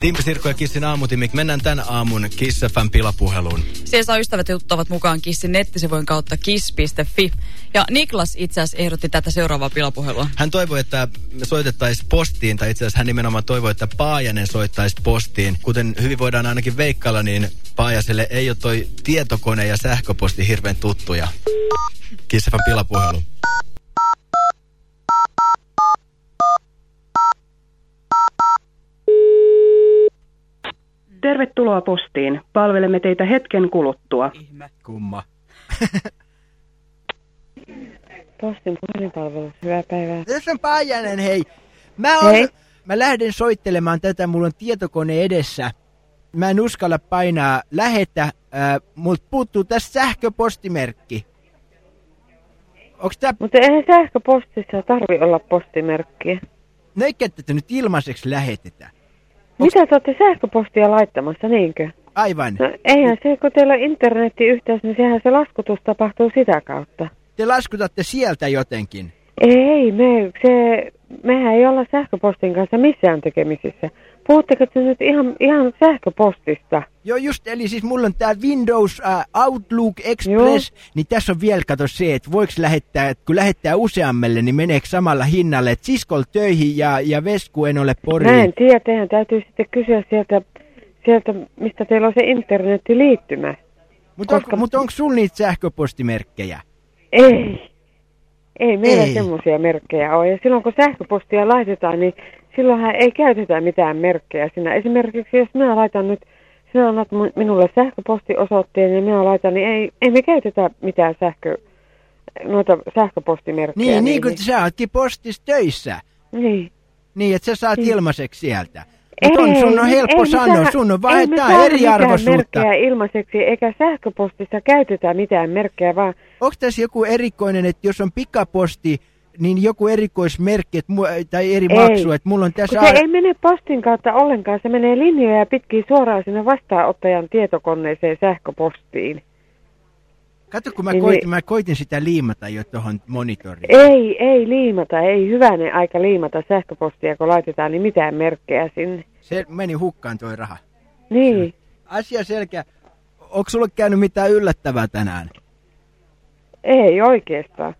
Timpi Sirkko ja Kissin aamutimik. Mennään tämän aamun Kiss FM pilapuheluun. Siellä saa ystävät ja tuttavat mukaan Kissin nettisivujen kautta kiss.fi. Ja Niklas itse asiassa ehdotti tätä seuraavaa pilapuhelua. Hän toivoi, että me soitettaisiin postiin, tai itse asiassa hän nimenomaan toivoi, että Paajanen soittaisi postiin. Kuten hyvin voidaan ainakin veikkailla, niin Paajaselle ei ole toi tietokone ja sähköposti hirveän tuttuja. Kiss FM pilapuhelu. Tervetuloa postiin. Palvelemme teitä hetken kuluttua. Ihme. Kumma. Postin puhelinpalvelu, hyvää päivää. Tässä on Paajanen, hei. Mä, on, Hei. mä lähden soittelemaan tätä, mulla on tietokone edessä. Mä en uskalla painaa lähetä, äh, multa puuttuu tässä sähköpostimerkki. Onks tää, Mutta eihän sähköpostissa tarvi olla postimerkkiä. no eikä tätä nyt ilmaiseksi lähetetä. Mitä te olette sähköpostia laittamassa, niinkö? Aivan. No eihän se, kun teillä on internettiyhteys, niin sehän se laskutus tapahtuu sitä kautta. Te laskutatte sieltä jotenkin. Ei, me, se, mehän ei olla sähköpostin kanssa missään tekemisissä. Puhutteko te nyt ihan, ihan sähköpostista? Joo just, eli siis mulla on tää Windows uh, Outlook Express, Joo. niin tässä on vielä kato se, että voiko lähettää, että kun lähettää useammalle, niin meneekö samalla hinnalle, että siskol töihin ja, ja Vesku en ole poriin. Mä en tiedä, teidän täytyy sitten kysyä sieltä, sieltä mistä teillä on se internettiliittymä. Mutta on, koska- mut onko sulla niitä sähköpostimerkkejä? Ei. Ei meillä Ei. semmoisia merkkejä ole. Ja silloin kun sähköpostia laitetaan, niin silloinhan ei käytetä mitään merkkejä siinä. Esimerkiksi jos minä laitan nyt, sinä annat minulle sähköpostiosoitteen ja minä laitan, niin ei, ei me käytetä mitään sähkö, noita sähköpostimerkkejä. Niin, niin kuin sä ootkin postissa töissä. Niin. Niin, että sä saat Niin. ilmaiseksi sieltä. Mutta on, sun on Ei, helppo ei sanoa, saada- sun on ei saada eriarvoisuutta. mitään merkkejä ilmaiseksi, eikä sähköpostissa käytetä mitään merkkejä, vaan Onko tässä joku erikoinen, että jos on pikaposti, niin joku erikoismerkki et, mu- tai eri Ei. maksu, että mulla on tässä... se ei mene postin kautta ollenkaan, se menee linjoja pitkin suoraan sinne vastaanottajan tietokoneeseen sähköpostiin. Kato, kun mä, Niin, koitin, mä koitin sitä liimata jo tuohon monitoriin. Ei, ei liimata, ei hyvänen aika liimata sähköpostia, kun laitetaan niin mitään merkkejä sinne. Se meni hukkaan toi raha. Niin, Asia selkeä. Onko sulle käynyt mitään yllättävää tänään? ei oikeastaan.